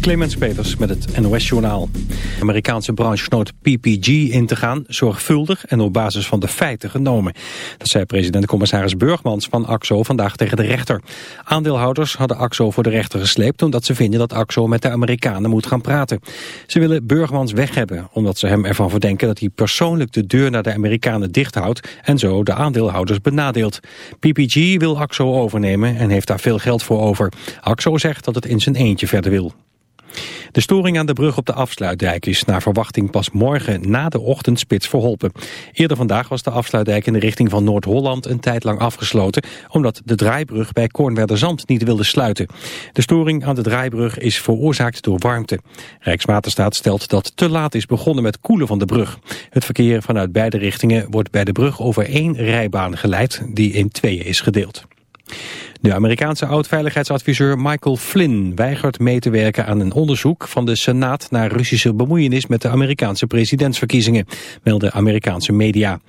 Clemens Peters met het NOS-journaal. Amerikaanse branchegenoot PPG in te gaan, zorgvuldig en op basis van de feiten genomen. Dat zei president-commissaris Burgmans van AXO vandaag tegen de rechter. Aandeelhouders hadden AXO voor de rechter gesleept omdat ze vinden dat AXO met de Amerikanen moet gaan praten. Ze willen Burgmans weg hebben, omdat ze hem ervan verdenken dat hij persoonlijk de deur naar de Amerikanen dicht houdt en zo de aandeelhouders benadeelt. PPG wil AXO overnemen en heeft daar veel geld voor over. AXO zegt dat het in zijn eentje verder wil. De storing aan de brug op de afsluitdijk is naar verwachting pas morgen na de ochtendspits verholpen. Eerder vandaag was de afsluitdijk in de richting van Noord-Holland een tijd lang afgesloten, omdat de draaibrug bij Kornwerderzand niet wilde sluiten. De storing aan de draaibrug is veroorzaakt door warmte. Rijkswaterstaat stelt dat te laat is begonnen met koelen van de brug. Het verkeer vanuit beide richtingen wordt bij de brug over één rijbaan geleid, die in tweeën is gedeeld. De Amerikaanse oud-veiligheidsadviseur Michael Flynn weigert mee te werken aan een onderzoek van de Senaat naar Russische bemoeienis met de Amerikaanse presidentsverkiezingen, melden Amerikaanse media.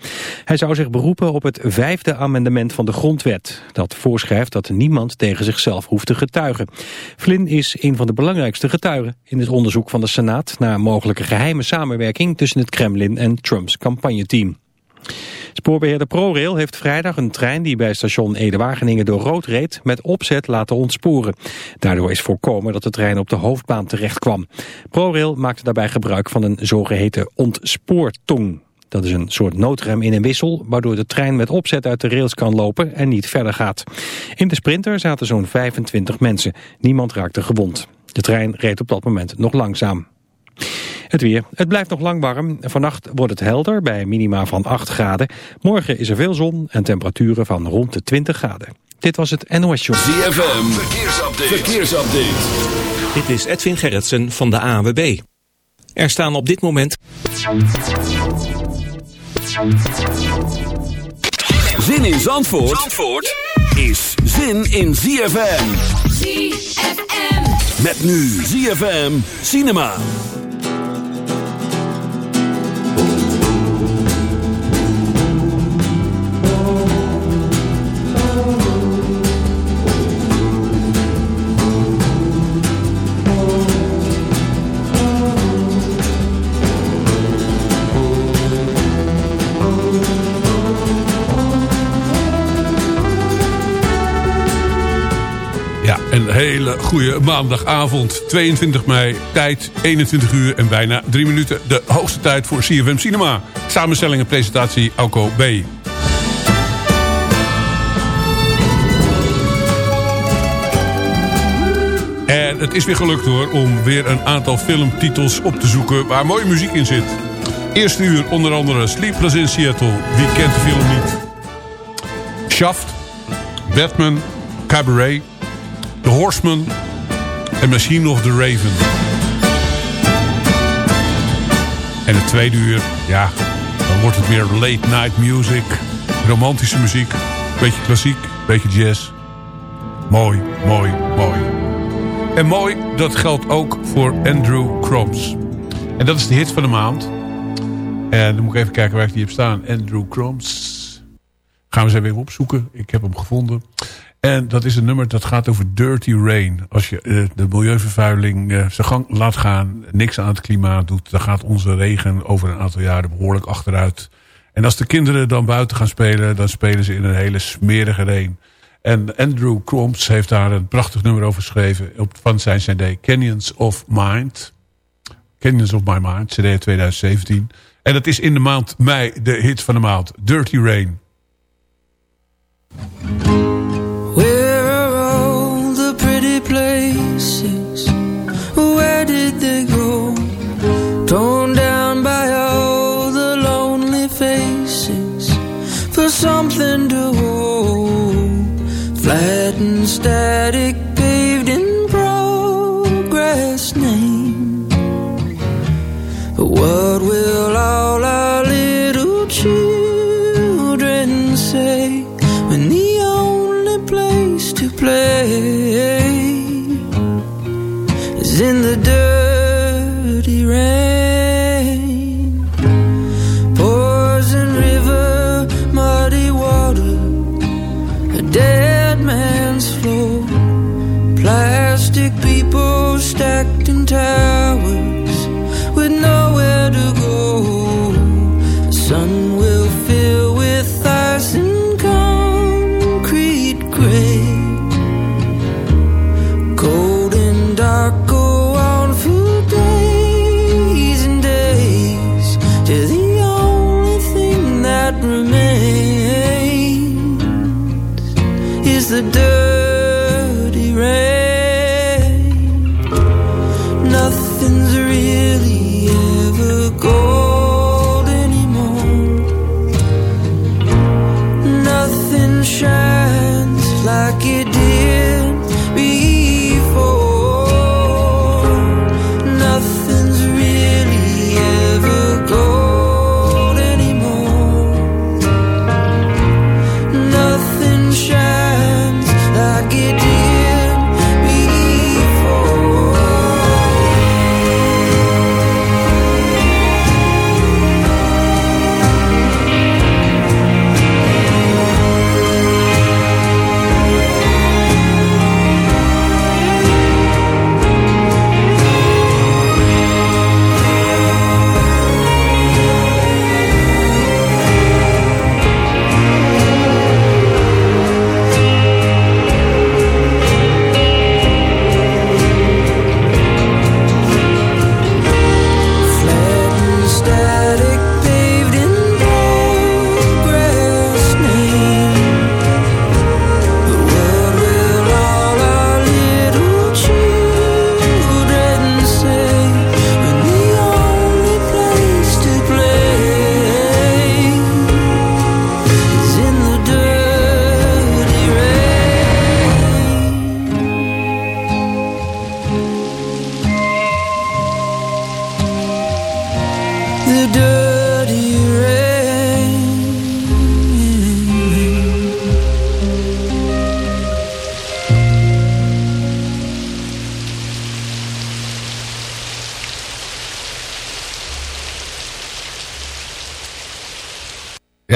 Hij zou zich beroepen op het vijfde amendement van de grondwet, dat voorschrijft dat niemand tegen zichzelf hoeft te getuigen. Flynn is een van de belangrijkste getuigen in het onderzoek van de Senaat naar mogelijke geheime samenwerking tussen het Kremlin en Trumps campagneteam. Spoorbeheerder ProRail heeft vrijdag een trein die bij station Ede-Wageningen door rood reed met opzet laten ontsporen. Daardoor is voorkomen dat de trein op de hoofdbaan terecht kwam. ProRail maakte daarbij gebruik van een zogeheten ontspoortong. Dat is een soort noodrem in een wissel, waardoor de trein met opzet uit de rails kan lopen en niet verder gaat. In de sprinter zaten zo'n 25 mensen. Niemand raakte gewond. De trein reed op dat moment nog langzaam. Het weer. Het blijft nog lang warm. Vannacht wordt het helder bij minima van 8 graden. Morgen is er veel zon en temperaturen van rond de 20 graden. Dit was het NOS Show. ZFM. Verkeersupdate. Verkeersupdate. Dit is Edwin Gerritsen van de AWB. Er staan op dit moment... Zin in Zandvoort, Zandvoort is zin in ZFM. ZFM. Met nu ZFM Cinema. Goede maandagavond, 22 mei, tijd 21 uur en bijna 3 minuten. De hoogste tijd voor CFM Cinema. Samenstelling en presentatie Alco B. En het is weer gelukt hoor, om weer een aantal filmtitels op te zoeken waar mooie muziek in zit. Eerste uur onder andere Sleepless in Seattle, wie kent de film niet? Shaft, Batman, Cabaret, The Horseman en Machine of the Raven. En het tweede uur, ja, dan wordt het meer late night music. Romantische muziek, beetje klassiek, beetje jazz. Mooi, mooi, mooi. En mooi, dat geldt ook voor Andrew Croms. En dat is de hit van de maand. En dan moet ik even kijken waar ik die heb staan. Andrew Croms. Gaan we eens even opzoeken. Ik heb hem gevonden. En dat is een nummer dat gaat over dirty rain. Als je uh, de milieuvervuiling uh, zijn gang laat gaan, niks aan het klimaat doet... dan gaat onze regen over een aantal jaren behoorlijk achteruit. En als de kinderen dan buiten gaan spelen... dan spelen ze in een hele smerige reen. En Andrew Croms heeft daar een prachtig nummer over geschreven... Op, van zijn cd Canyons of Mind. Canyons of My Mind, cd 2017. En dat is in de maand mei de hit van de maand. Dirty Rain.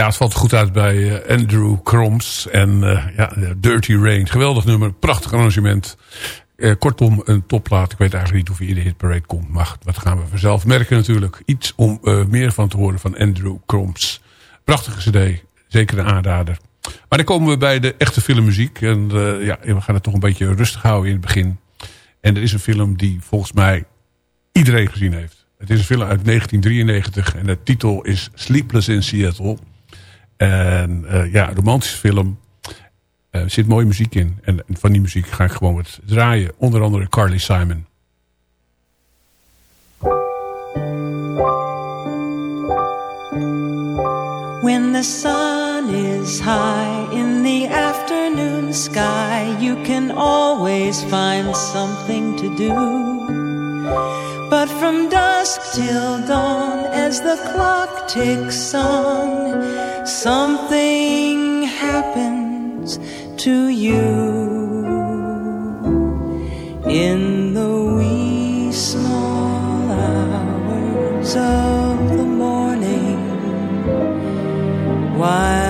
Ja, het valt goed uit bij uh, Andrew Kroms en uh, ja, Dirty Rain. Geweldig nummer, prachtig arrangement. Uh, kortom, een topplaat. Ik weet eigenlijk niet of hij in de hitparade komt. Maar dat gaan we vanzelf merken natuurlijk. Iets om meer van te horen van Andrew Kroms. Prachtige cd, zeker een aanrader. Maar dan komen we bij de echte filmmuziek. En ja, we gaan het toch een beetje rustig houden in het begin. En er is een film die volgens mij iedereen gezien heeft. Het is een film uit 1993 en de titel is Sleepless in Seattle... En uh, ja, romantische film. Er zit mooie muziek in. En van die muziek ga ik gewoon wat draaien. Onder andere Carly Simon. When the sun is high in the afternoon sky, you can always find something to do. But from dusk till dawn, as the clock ticks on, something happens to you. In the wee small hours of the morning, while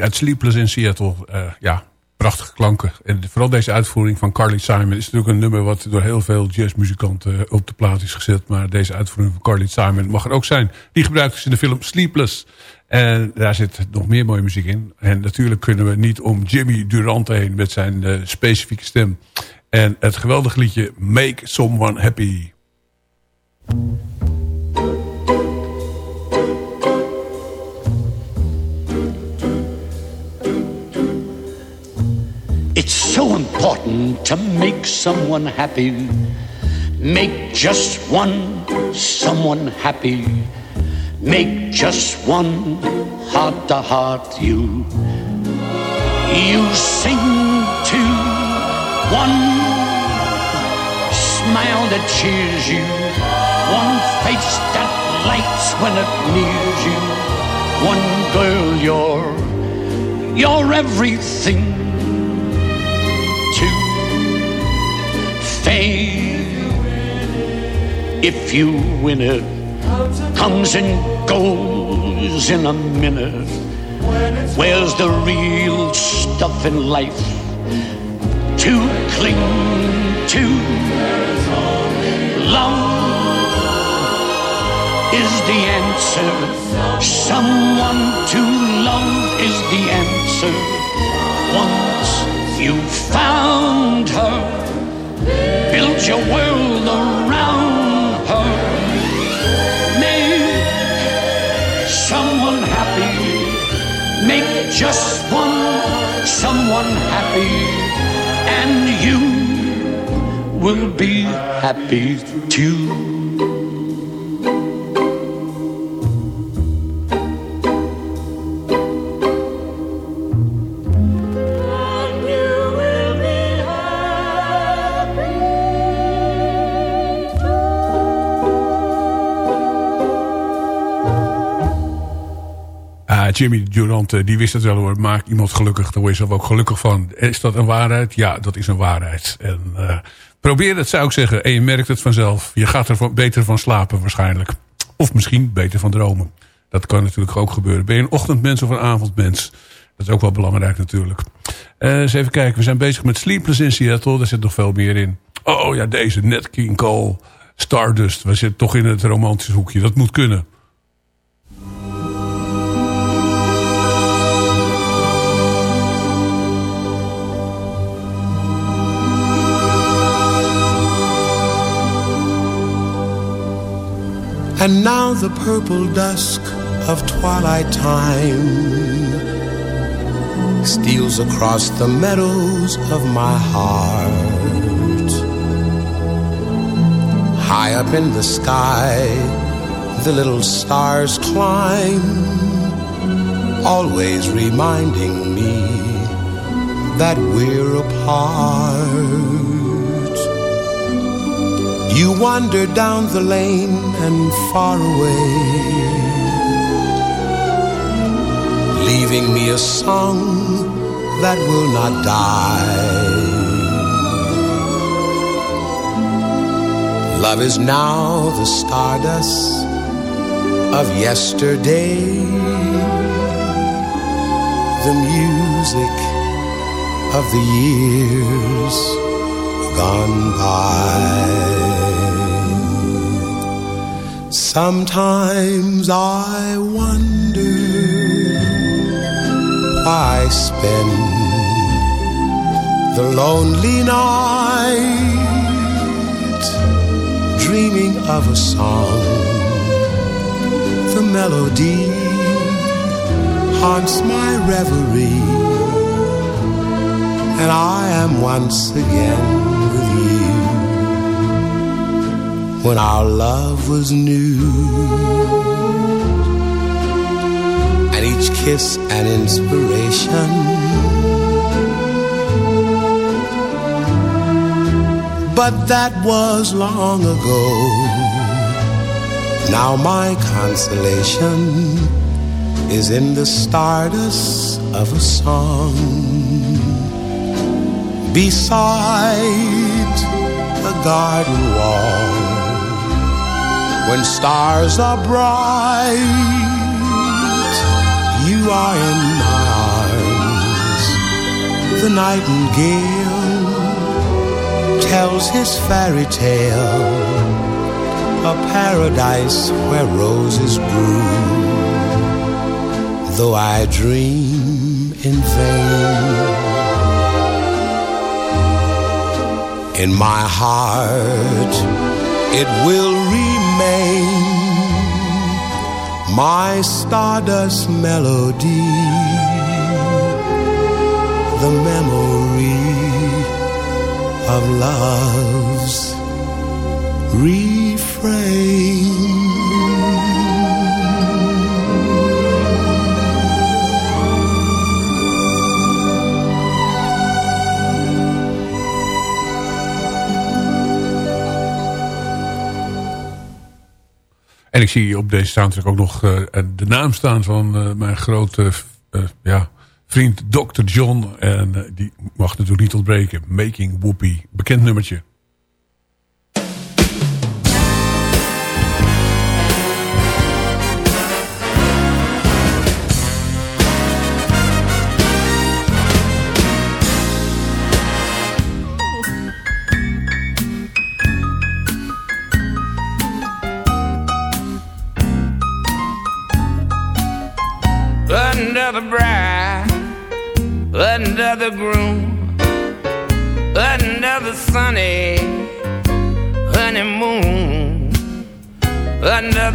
uit Sleepless in Seattle. Uh, ja, prachtige klanken. En vooral deze uitvoering van Carly Simon is natuurlijk een nummer wat door heel veel jazzmuzikanten op de plaat is gezet. Maar deze uitvoering van Carly Simon mag er ook zijn. Die gebruikt is in de film Sleepless. En daar zit nog meer mooie muziek in. En natuurlijk kunnen we niet om Jimmy Durant heen met zijn uh, specifieke stem. En het geweldige liedje Make Someone Happy. So important to make someone happy. Make just one someone happy. Make just one heart to heart you. You sing to one smile that cheers you. One face that lights when it nears you. One girl, you're, you're everything fame. If you win it, comes and goes in a minute. Where's the real stuff in life to cling to? Love is the answer. Someone to love is the answer. Once you found her Build your world around her. Make someone happy. Make just one someone happy. And you will be happy too. Jimmy Durant, eh, die wist het wel hoor. Maak iemand gelukkig, daar word je zelf ook gelukkig van. Is dat een waarheid? Ja, dat is een waarheid. En uh, probeer het, zou ik zeggen. En je merkt het vanzelf. Je gaat er beter van slapen waarschijnlijk. Of misschien beter van dromen. Dat kan natuurlijk ook gebeuren. Ben je een ochtendmens of een avondmens? Dat is ook wel belangrijk natuurlijk. Uh, eens even kijken. We zijn bezig met Sleepless in Seattle. Daar zit nog veel meer in. Oh ja, deze. Nat King Cole. Stardust. We zitten toch in het romantische hoekje. Dat moet kunnen. And now the purple dusk of twilight time steals across the meadows of my heart. High up in the sky, the little stars climb, always reminding me that we're apart. You wander down the lane and far away, leaving me a song that will not die. Love is now the stardust of yesterday, the music of the years gone by. Sometimes I wonder why spend the lonely night dreaming of a song. The melody haunts my reverie, and I am once again when our love was new. And each kiss an inspiration. but that was long ago. Now my consolation is in the stardust of a song beside the garden wall when stars are bright. You are in my arms. The nightingale tells his fairy tale a paradise where roses bloom. though I dream in vain. In my heart it will remain my stardust melody the memory of love's refrain En ik zie op deze soundtrack ook nog uh, de naam staan van uh, mijn grote ja, vriend Dr. John. En die mag natuurlijk niet ontbreken. Making Whoopi. Bekend nummertje.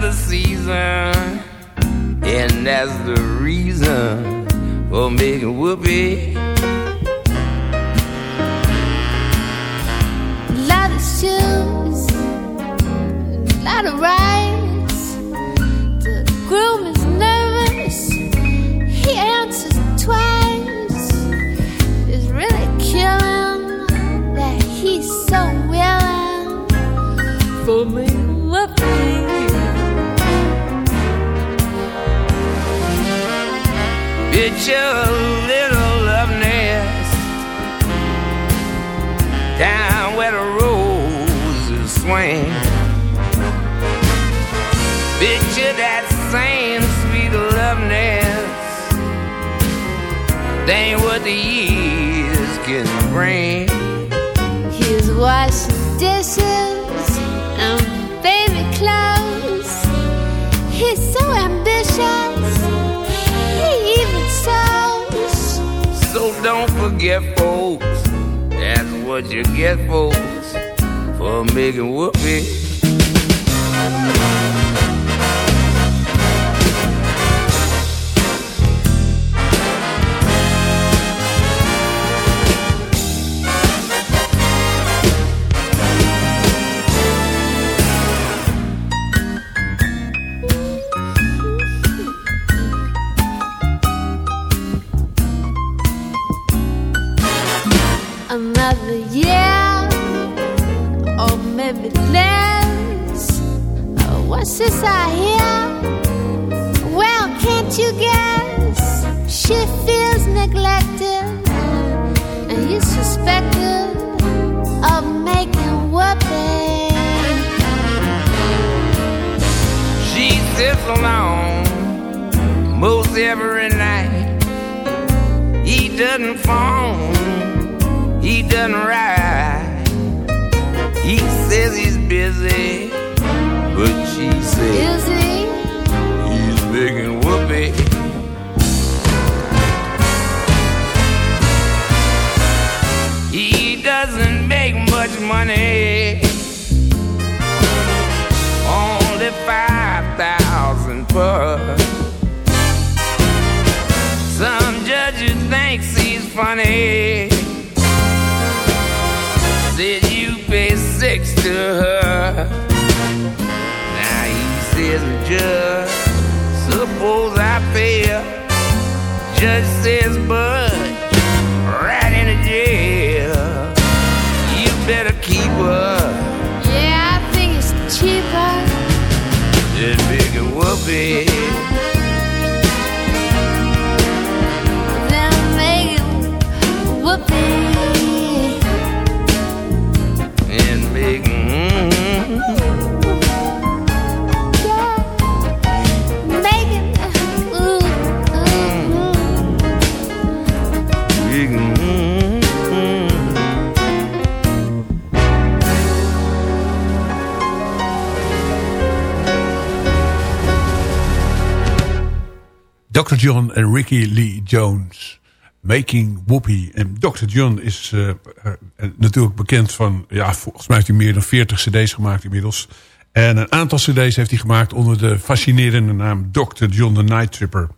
The season, and that's the reason for making whoopee. Little love nest down where the roses swing. Picture that same sweet. They ain't the years can bring. He's washing dishes and baby clothes. He's so ambitious. Don't forget, folks. That's what you get, folks, for making whoopee. John en Ricky Lee Jones. Making Whoopie. En Dr. John is eh, eh, natuurlijk bekend van... Ja, volgens mij heeft hij meer dan 40 cd's gemaakt inmiddels. En een aantal cd's heeft hij gemaakt onder de fascinerende naam Dr. John the Night Tripper.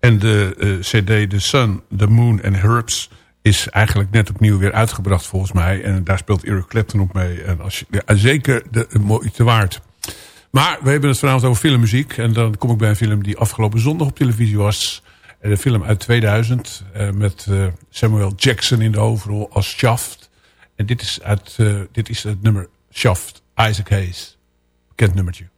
En de eh, cd The Sun, The Moon and Herbs is eigenlijk net opnieuw weer uitgebracht volgens mij. En daar speelt Eric Clapton op mee. En als je, zeker de moeite waard. Maar we hebben het vanavond over filmmuziek. En dan kom ik bij een film die afgelopen zondag op televisie was. En Een film uit 2000 eh, met eh, Samuel Jackson in de hoofdrol als Shaft. En dit is, eh, dit is het nummer Shaft, Isaac Hayes. Bekend nummertje.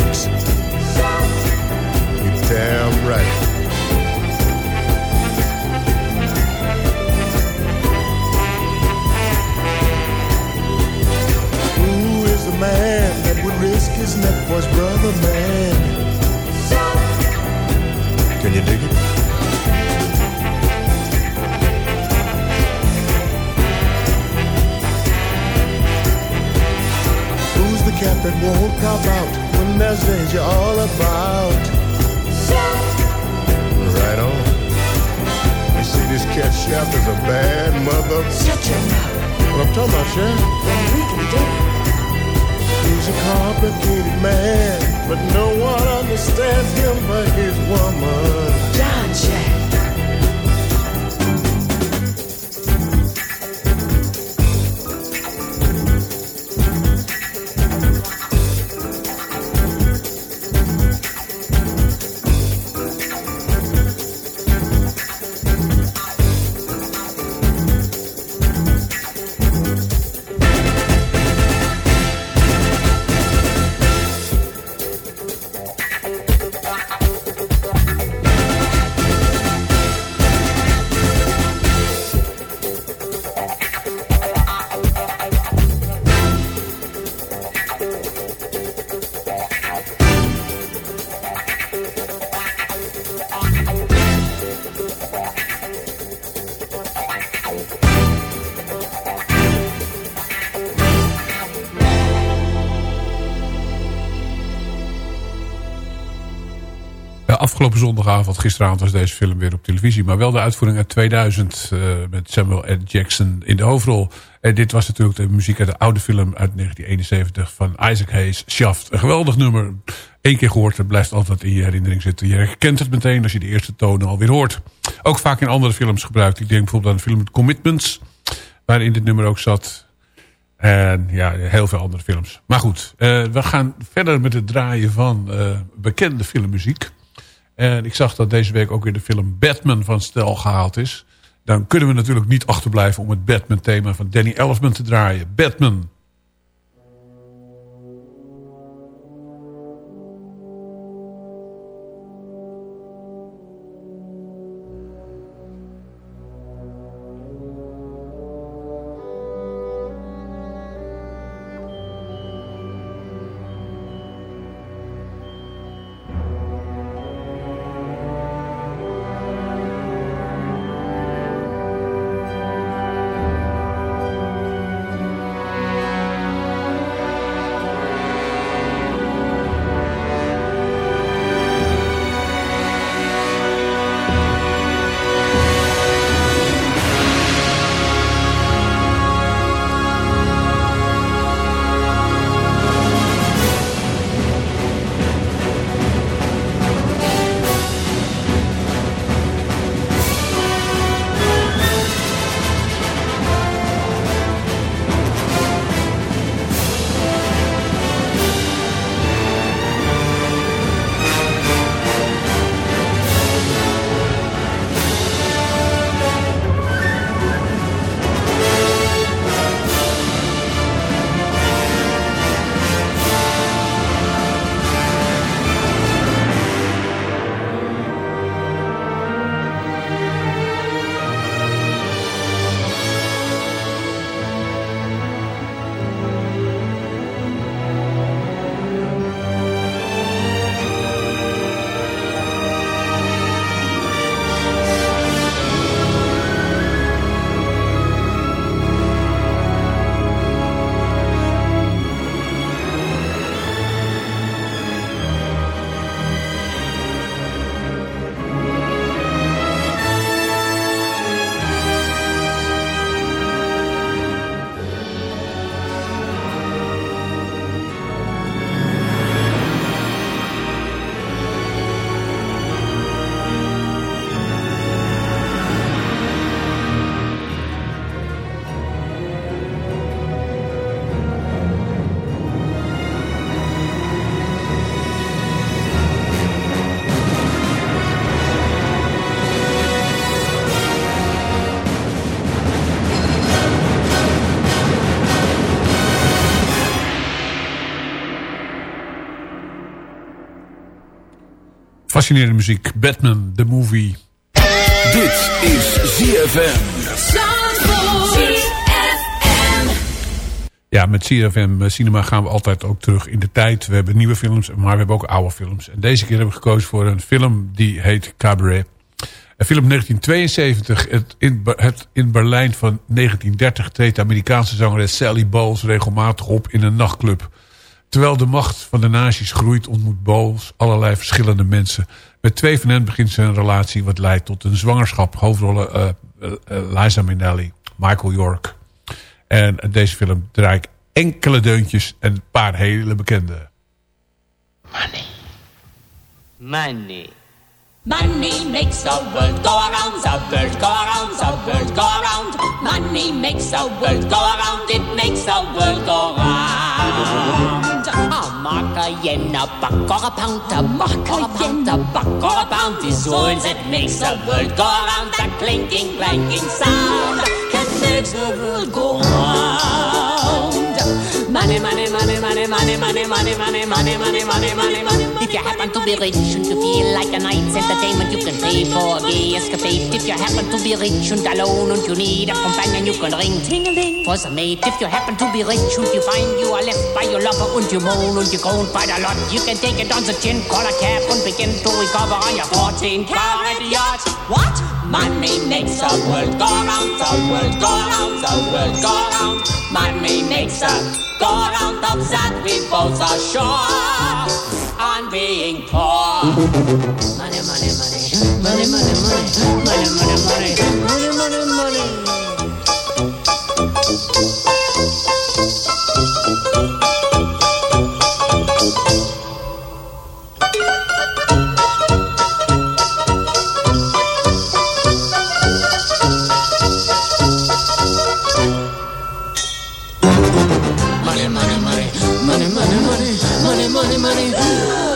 Mix. Afgelopen zondagavond, gisteravond was deze film weer op televisie. Maar wel de uitvoering uit 2000 uh, met Samuel L. Jackson in de hoofdrol. En dit was natuurlijk de muziek uit de oude film uit 1971 van Isaac Hayes, Shaft. Een geweldig nummer. Eén keer gehoord, het blijft altijd in je herinnering zitten. Je herkent het meteen als je de eerste tonen alweer hoort. Ook vaak in andere films gebruikt. Ik denk bijvoorbeeld aan de film Commitments, waarin dit nummer ook zat. En ja, heel veel andere films. Maar goed, uh, we gaan verder met het draaien van uh, bekende filmmuziek. En ik zag dat deze week ook weer de film Batman van stel gehaald is. Dan kunnen we natuurlijk niet achterblijven om het Batman thema van Danny Elfman te draaien. Batman. Fascinerende muziek. Batman, the movie. Dit is ZFM. Ja, met CFM Cinema gaan we altijd ook terug in de tijd. We hebben nieuwe films, maar we hebben ook oude films. En deze keer hebben we gekozen voor een film die heet Cabaret. Een film 1972. Het in, het in Berlijn van 1930 treedt de Amerikaanse zangeres Sally Bowles regelmatig op in een nachtclub. Terwijl de macht van de nazi's groeit ontmoet Bowles allerlei verschillende mensen. Met twee van hen begint een relatie wat leidt tot een zwangerschap. Hoofdrollen uh, uh, Liza Minnelli, Michael York. En deze film draait enkele deuntjes en een paar hele bekende. Money. Money. Money makes the world go around, the world go around, the world go around. Money makes the world go around, it makes the world go round. A mark, a yen, a buck or a pound, a mark, a yen, a buck or a pound is all that makes the world go around. That clinking, clanking sound the world go round. Money, money, money, money, money, money, money, money, money, money, money, money, money. If you happen to be rich and you feel like a night's entertainment, you can pay for a gay escapade. If you happen to be rich and alone and you need a companion, you can ring ting-a-ling for some mate. If you happen to be rich and you find you are left by your lover and you moan and you groan quite a lot, you can take it on the chin, call a cab and begin to recover on your 14 carat yacht. What? Money makes the world go round, the world go round, the world go round. Money makes the go round of that we both are sure. Being poor. Money, money, money, money, money, money, money, money, money, money, money. Money, money, money, money, money, money, money, money, money. Money,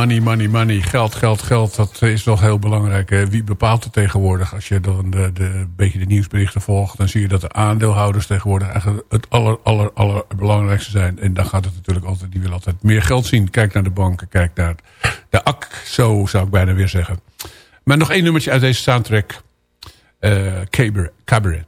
money, money, money. Geld, geld, geld. Dat is toch heel belangrijk. Wie bepaalt het tegenwoordig? Als je dan de, de, een beetje de nieuwsberichten volgt... dan zie je dat de aandeelhouders tegenwoordig... eigenlijk het aller, aller, aller belangrijkste zijn. En dan gaat het natuurlijk altijd... die willen altijd meer geld zien. Kijk naar de banken, kijk naar de AK. Zo zou ik bijna weer zeggen. Maar nog één nummertje uit deze soundtrack. Eh Cabaret.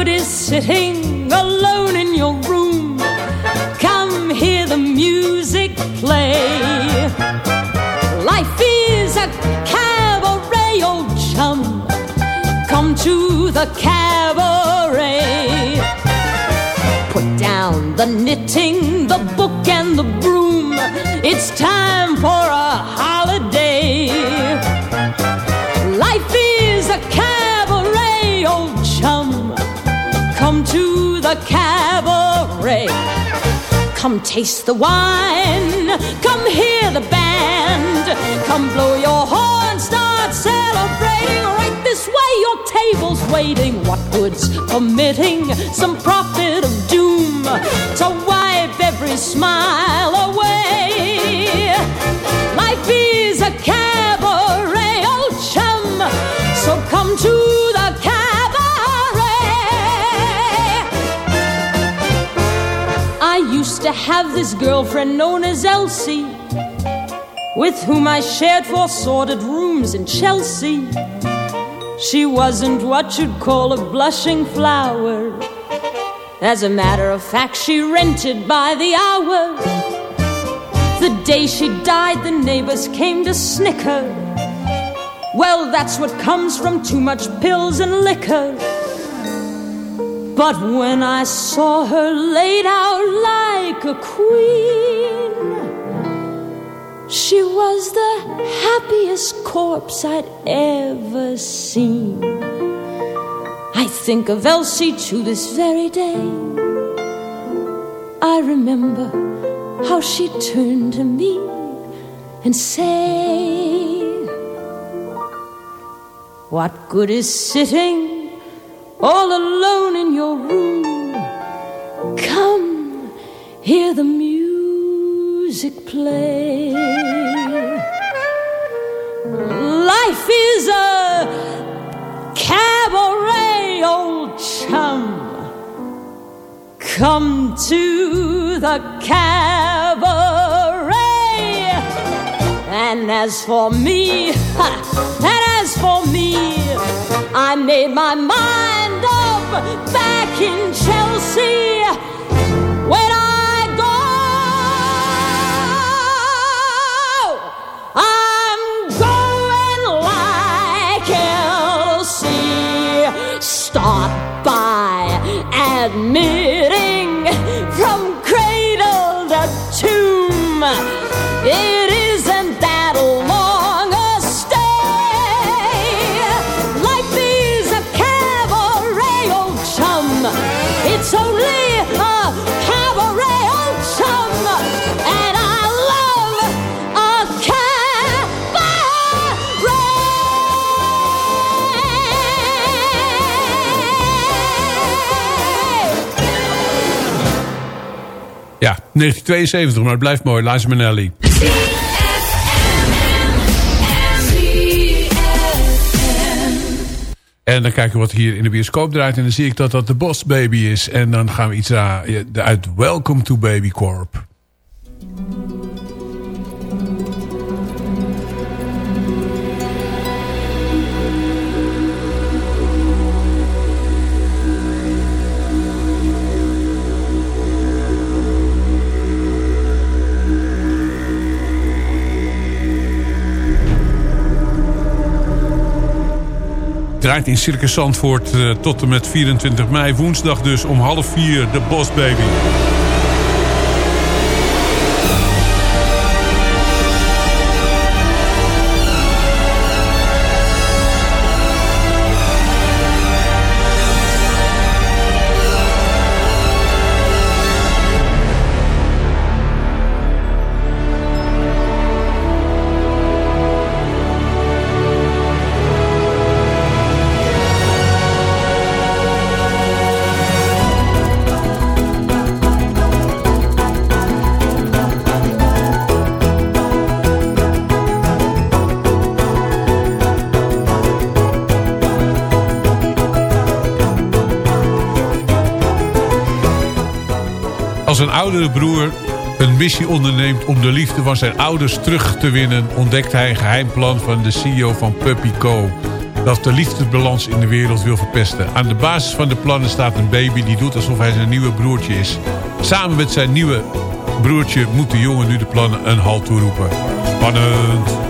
Good is sitting alone in your room? Come hear the music play. Life is a cabaret, old chum. Come to the cabaret. Put down the knitting, the book, and the broom. It's time for Come taste the wine. Come hear the band. Come blow your horn. Start celebrating. Right this way, your table's waiting. What good's permitting some prophet of doom to wipe every smile have this girlfriend known as Elsie, with whom I shared four sordid rooms in Chelsea. She wasn't what you'd call a blushing flower. As a matter of fact, she rented by the hour. The day she died, the neighbors came to snicker. Well, that's what comes from too much pills and liquor. But when I saw her laid out like a queen, she was the happiest corpse I'd ever seen. I think of Elsie to this very day. I remember how she turned to me and said, What good is sitting all alone in your room? Hear the music play. Life is a cabaret, old chum. Come to the cabaret. And as for me, and as for me. I made my mind up back in Chelsea 1972, maar het blijft mooi. Liza Minnelli. En dan kijken we wat hier in de bioscoop draait. En dan zie ik dat dat de Boss Baby is. En dan gaan we iets uit Welcome to Baby Corp. Draait in Circus Zandvoort eh, tot en met 24 mei. Woensdag dus om half vier de Boss Baby. Missie onderneemt om de liefde van zijn ouders terug te winnen... ontdekt hij een geheim plan van de CEO van Puppy Co. Dat de liefdesbalans in de wereld wil verpesten. Aan de basis van de plannen staat een baby die doet alsof hij zijn nieuwe broertje is. Samen met zijn nieuwe broertje moet de jongen nu de plannen een halt toeroepen. Spannend.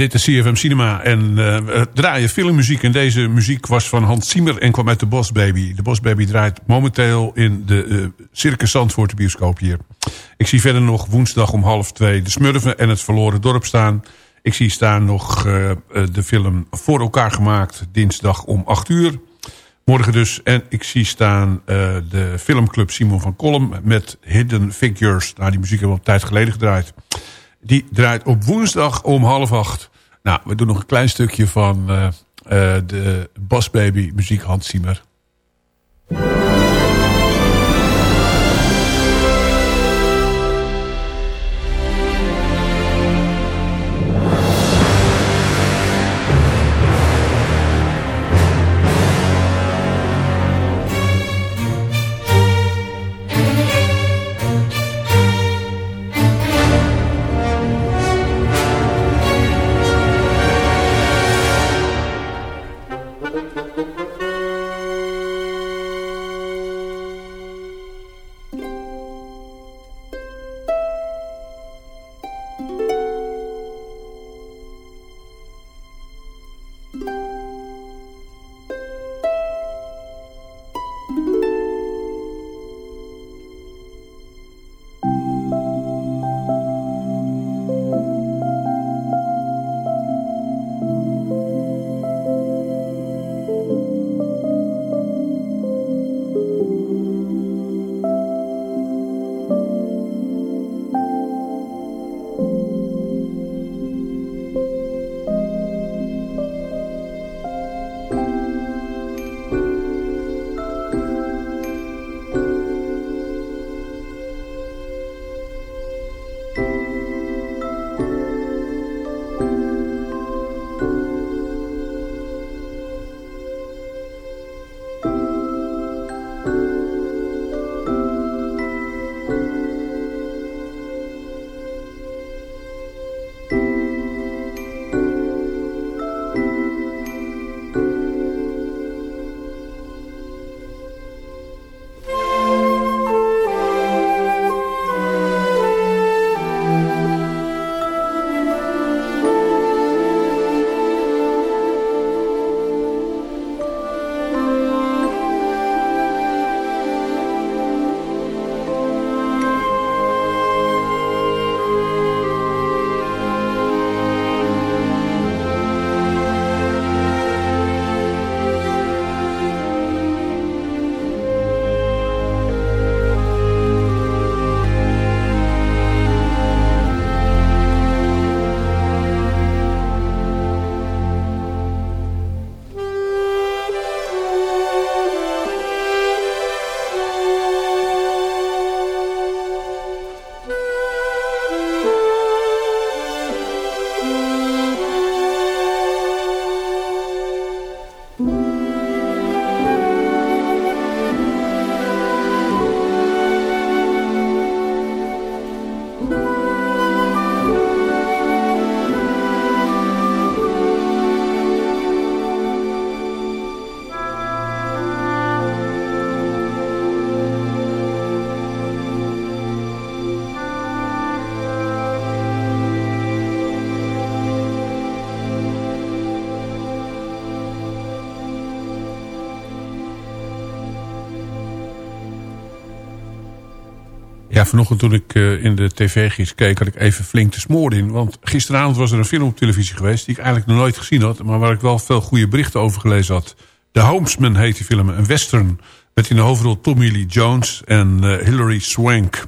Dit is CFM Cinema. En eh, we draaien filmmuziek. En deze muziek was van Hans Zimmer en kwam uit de Boss Baby. De Boss Baby draait momenteel in de eh, Circus Zandvoort de bioscoop hier. Ik zie verder nog woensdag om half twee de Smurfen en het Verloren Dorp staan. Ik zie staan nog eh, de film Voor elkaar gemaakt dinsdag om acht uur. Morgen dus. En ik zie staan de filmclub Simon van Kolm met Hidden Figures. Nou, die muziek hebben we een tijd geleden gedraaid. Die draait op woensdag om half acht. Nou, we doen nog een klein stukje van eh, de Boss Baby muziek Hans. Ja, vanochtend toen ik uh, in de tv-gids keek, had ik even flink te smoren in. Want gisteravond was er een film op televisie geweest... die ik eigenlijk nog nooit gezien had... maar waar ik wel veel goede berichten over gelezen had. The Homesman heet die film, een western... met in de hoofdrol Tommy Lee Jones en uh, Hilary Swank.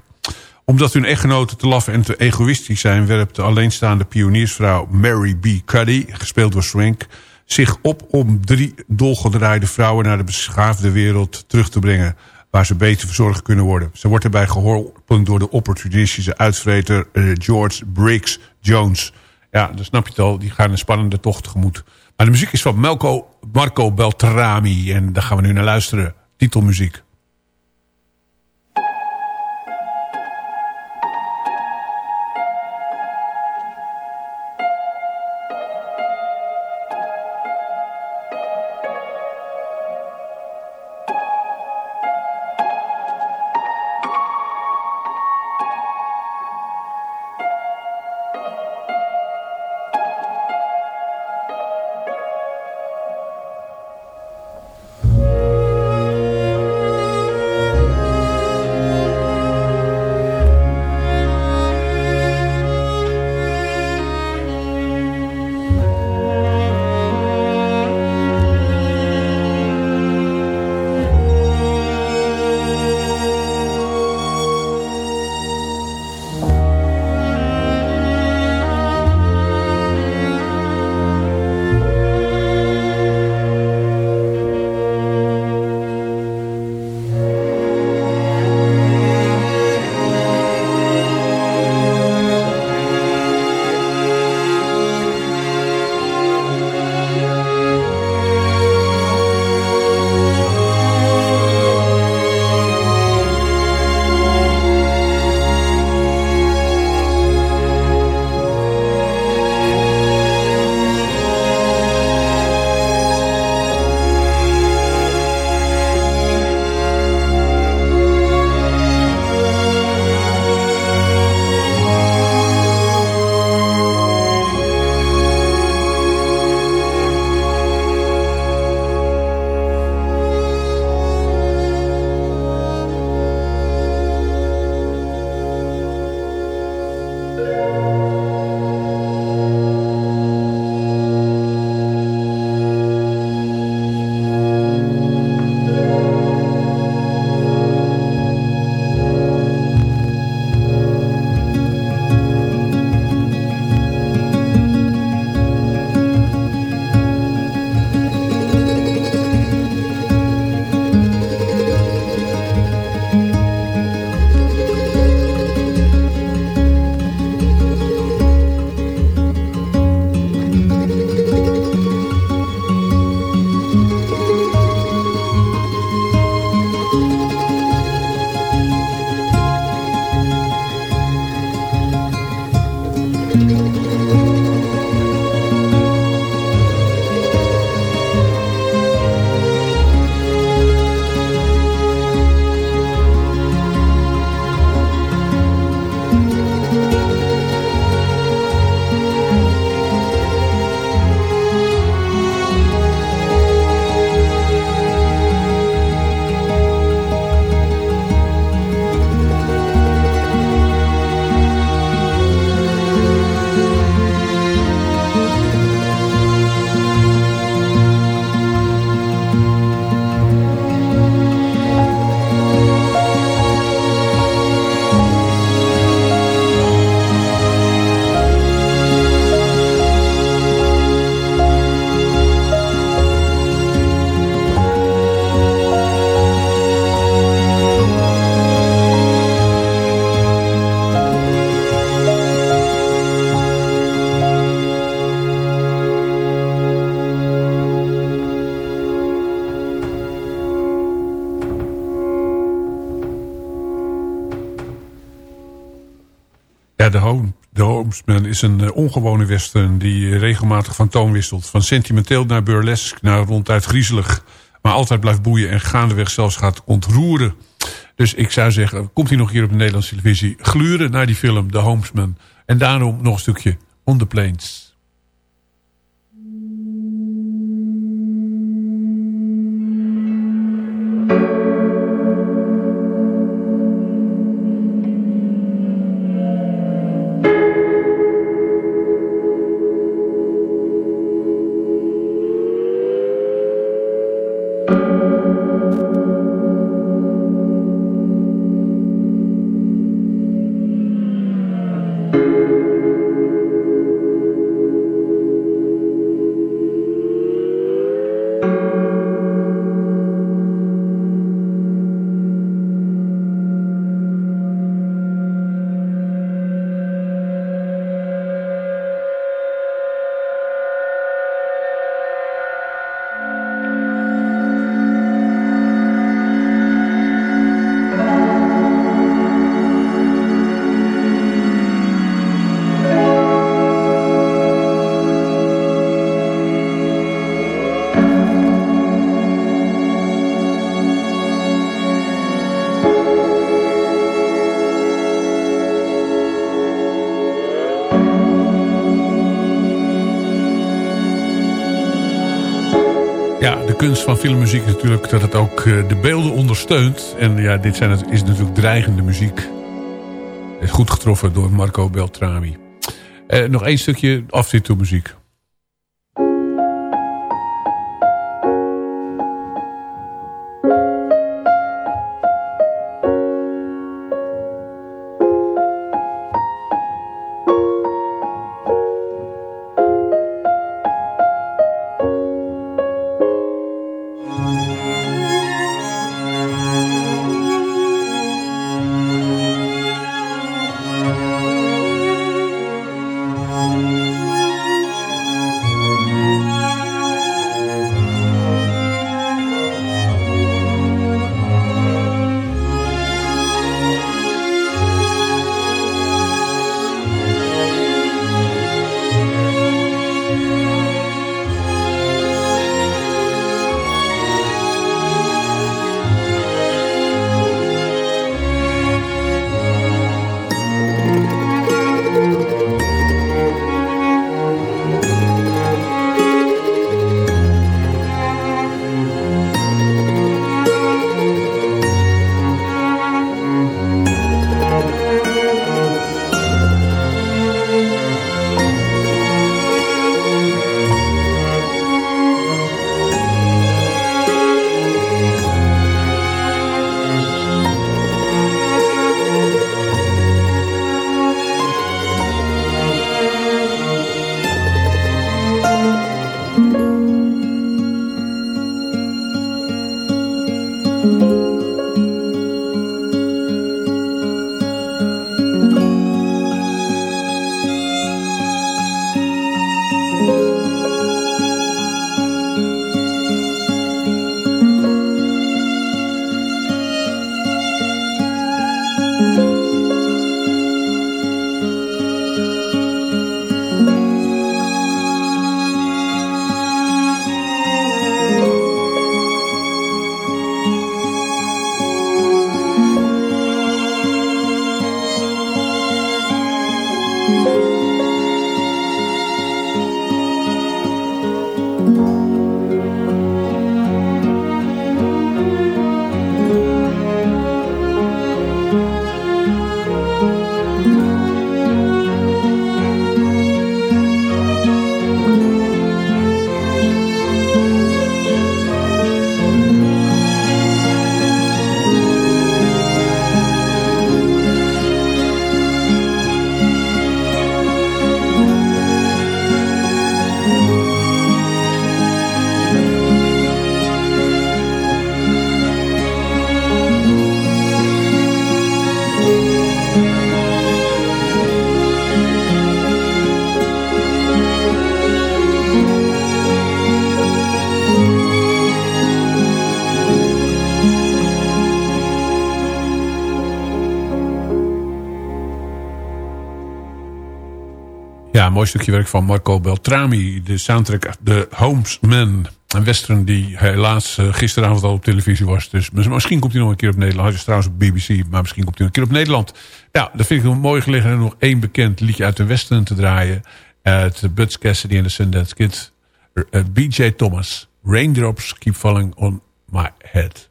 Omdat hun echtgenoten te laf en te egoïstisch zijn... werpt de alleenstaande pioniersvrouw Mary B. Cuddy, gespeeld door Swank... zich op om drie dolgedraaide vrouwen... naar de beschaafde wereld terug te brengen waar ze beter verzorgd kunnen worden. Ze wordt erbij geholpen door de opportunistische uitvreter uh, George Briggs Jones. Ja, dan snap je het al, die gaan een spannende tocht tegemoet. Maar de muziek is van Melco, Marco Beltrami en daar gaan we nu naar luisteren. Titelmuziek. Homesman is een eh, ongewone western die eh, regelmatig van toon wisselt. Van sentimenteel naar burlesque, naar ronduit griezelig. Maar altijd blijft boeien en gaandeweg zelfs gaat ontroeren. Dus ik zou zeggen, komt hij nog hier op de Nederlandse televisie... gluren naar die film, The Homesman. En daarom nog een stukje On the Plains. Kunst van filmmuziek is natuurlijk dat het ook eh, de beelden ondersteunt. En ja, dit zijn, is natuurlijk dreigende muziek. Is goed getroffen door Marco Beltrami. Uh, nog één stukje muziek. Mooi stukje werk van Marco Beltrami. De soundtrack The Homesman. Een western die helaas eh, gisteravond al op televisie was. Dus misschien komt hij nog een keer op Nederland. Hij is trouwens op BBC, maar misschien komt hij nog een keer op Nederland. Ja, dat vind ik een mooi gelegen. nog één bekend liedje uit de western te draaien. Het Butch Cassidy en de Sundance Kid. Uh, B.J. Thomas. Raindrops keep falling on my head.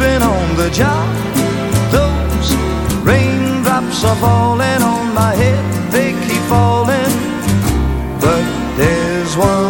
Sleeping on the job Those raindrops are falling on my head. They keep falling But there's one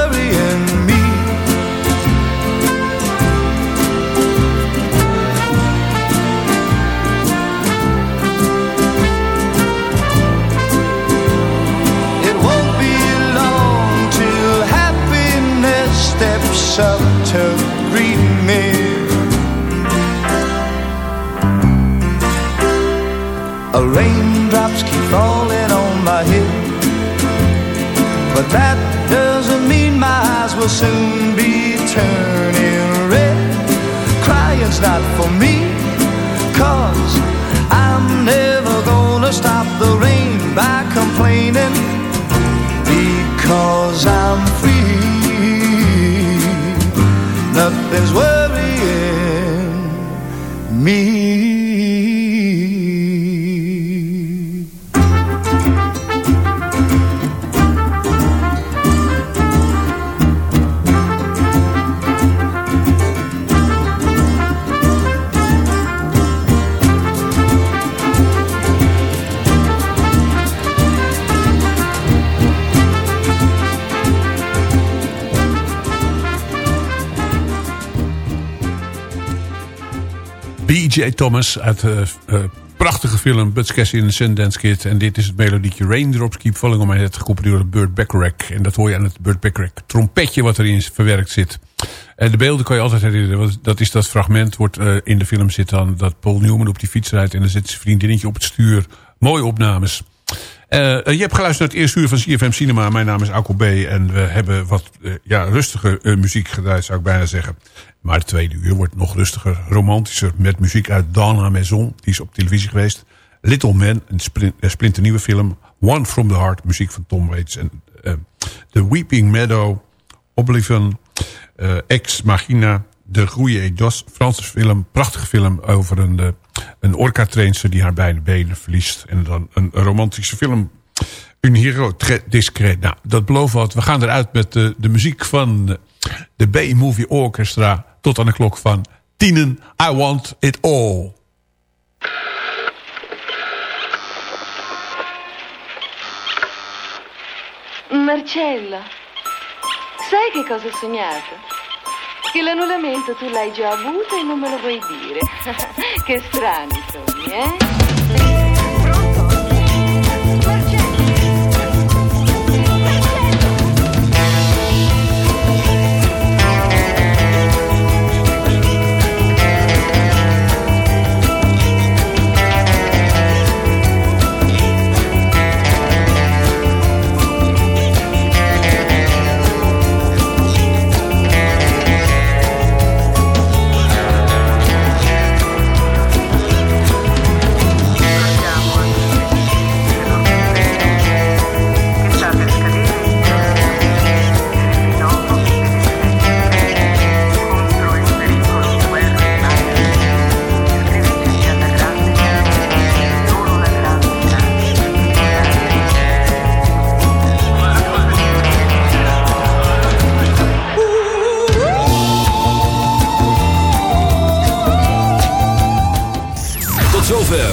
plateau Thomas uit de uh, prachtige film Butch Cassidy in the Sundance Kid. En dit is het melodietje Raindrops Keep Falling on My Head, gecomponeerd door Burt Bacharach. En dat hoor je aan het Burt Bacharach trompetje wat erin verwerkt zit. En de beelden kan je altijd herinneren. Want dat is dat fragment, wordt in de film zit dan dat Paul Newman op die fiets rijdt. En dan zit zijn vriendinnetje op het stuur. Mooie opnames. Je hebt geluisterd naar het eerste uur van CFM Cinema. Mijn naam is Akko B. En we hebben wat ja, rustige muziek gedraaid, zou ik bijna zeggen. Maar het tweede uur wordt nog rustiger, romantischer. Met muziek uit Dana Maison. Die is op televisie geweest. Little Man, een splinternieuwe film. One from the Heart, muziek van Tom Waits. En The Weeping Meadow, Oblivion, Ex Machina... De Groeie Dos, Franse film, prachtige film over een, uh, een orka-trainster die haar beide benen verliest. En dan een, romantische film. Un hero discret. Nou, dat belooft wat. We gaan eruit met de, de muziek van de B-Movie Orchestra tot aan de klok van tienen. I want it all. Marcello, sai che cosa ho sognato? Che l'annullamento tu l'hai già avuto e non me lo vuoi dire. che strani sogni, eh?